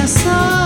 corazón.